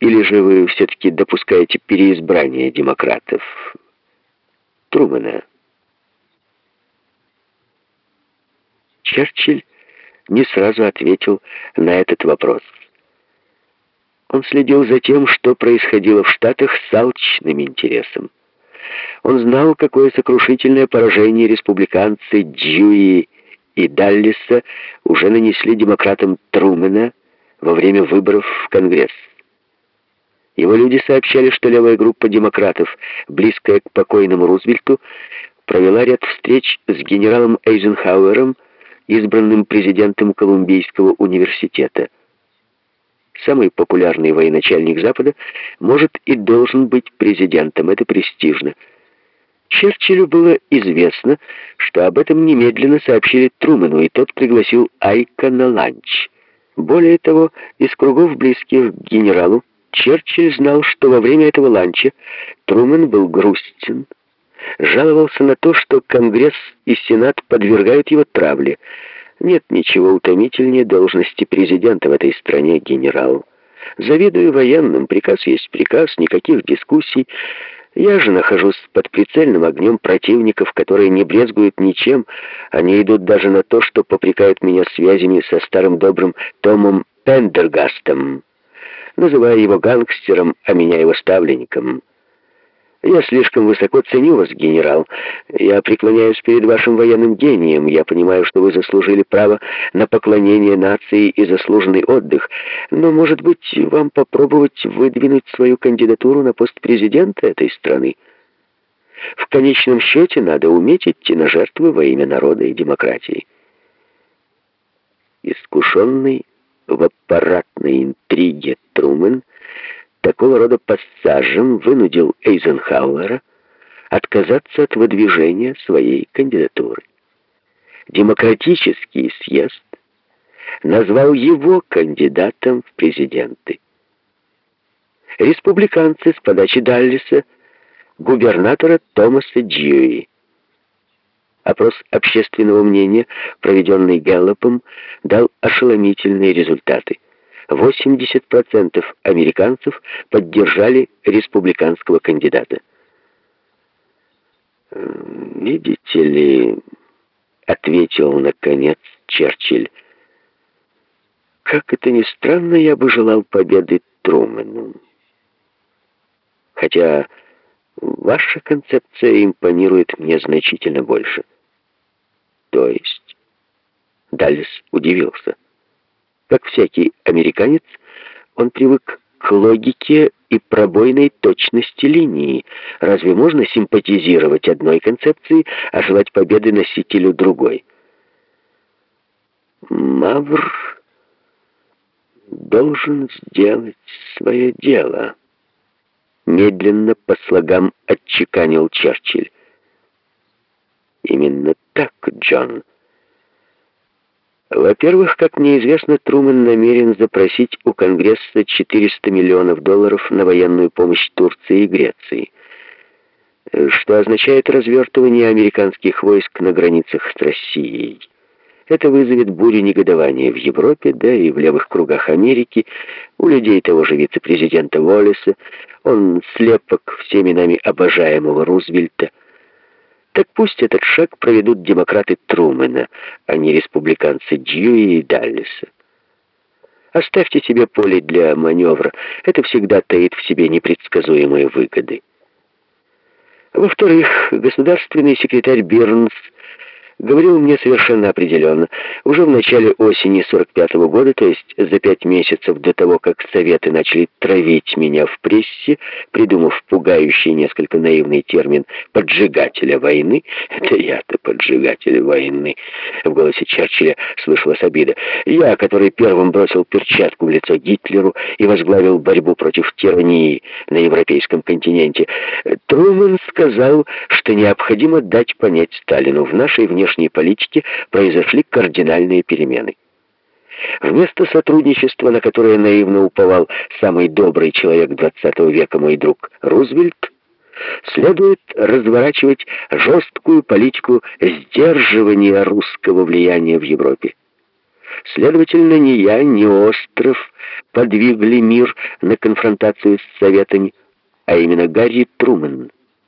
Или же вы все-таки допускаете переизбрание демократов? Трумэна. Черчилль не сразу ответил на этот вопрос. Он следил за тем, что происходило в Штатах с алчным интересом. Он знал, какое сокрушительное поражение республиканцы Дьюи и Даллиса уже нанесли демократам Трумэна во время выборов в Конгресс. Его люди сообщали, что левая группа демократов, близкая к покойному Рузвельту, провела ряд встреч с генералом Эйзенхауэром, избранным президентом Колумбийского университета. Самый популярный военачальник Запада может и должен быть президентом, это престижно. Черчиллю было известно, что об этом немедленно сообщили Трумэну, и тот пригласил Айка на ланч. Более того, из кругов близких к генералу Черчилль знал, что во время этого ланча Трумэн был грустен, жаловался на то, что Конгресс и Сенат подвергают его травле. Нет ничего утомительнее должности президента в этой стране, генерал. Завидую военным, приказ есть приказ, никаких дискуссий. Я же нахожусь под прицельным огнем противников, которые не брезгуют ничем. Они идут даже на то, что попрекают меня связями со старым добрым Томом Пендергастом, называя его гангстером, а меня его ставленником. Я слишком высоко ценю вас, генерал. Я преклоняюсь перед вашим военным гением. Я понимаю, что вы заслужили право на поклонение нации и заслуженный отдых. Но, может быть, вам попробовать выдвинуть свою кандидатуру на пост президента этой страны? В конечном счете надо уметь идти на жертвы во имя народа и демократии. Искушенный в аппаратной интриге Трумэн такого рода пассажем вынудил Эйзенхауэра отказаться от выдвижения своей кандидатуры. Демократический съезд назвал его кандидатом в президенты. Республиканцы с подачи Даллиса губернатора Томаса Дьюи. Опрос общественного мнения, проведенный Гэллопом, дал ошеломительные результаты – 80% американцев поддержали республиканского кандидата. «Видите ли», — ответил, наконец, Черчилль, «как это ни странно, я бы желал победы Трумэну. Хотя ваша концепция импонирует мне значительно больше». «То есть?» Даллес удивился. Как всякий американец, он привык к логике и пробойной точности линии. Разве можно симпатизировать одной концепции, а желать победы носителю другой? Мавр должен сделать свое дело. Медленно по слогам отчеканил Черчилль. Именно так, Джон. Во-первых, как мне известно, Трумэн намерен запросить у Конгресса 400 миллионов долларов на военную помощь Турции и Греции, что означает развертывание американских войск на границах с Россией. Это вызовет бурю негодования в Европе, да и в левых кругах Америки, у людей того же вице-президента Уоллеса, он слепок всеми нами обожаемого Рузвельта, так пусть этот шаг проведут демократы Трумэна, а не республиканцы Дьюи и Даллиса. Оставьте себе поле для маневра. Это всегда таит в себе непредсказуемые выгоды. Во-вторых, государственный секретарь Бирнс говорил мне совершенно определенно. Уже в начале осени 45 -го года, то есть за пять месяцев до того, как Советы начали травить меня в прессе, придумав пугающий, несколько наивный термин «поджигателя войны», это я-то поджигатель войны, в голосе Черчилля слышалась обида. Я, который первым бросил перчатку в лицо Гитлеру и возглавил борьбу против тирании на европейском континенте. Трумэн сказал, что необходимо дать понять Сталину в нашей внешней внешней политике произошли кардинальные перемены. Вместо сотрудничества, на которое наивно уповал самый добрый человек XX века, мой друг Рузвельт, следует разворачивать жесткую политику сдерживания русского влияния в Европе. Следовательно, ни я, ни остров подвигли мир на конфронтацию с Советами, а именно Гарри Трумэн.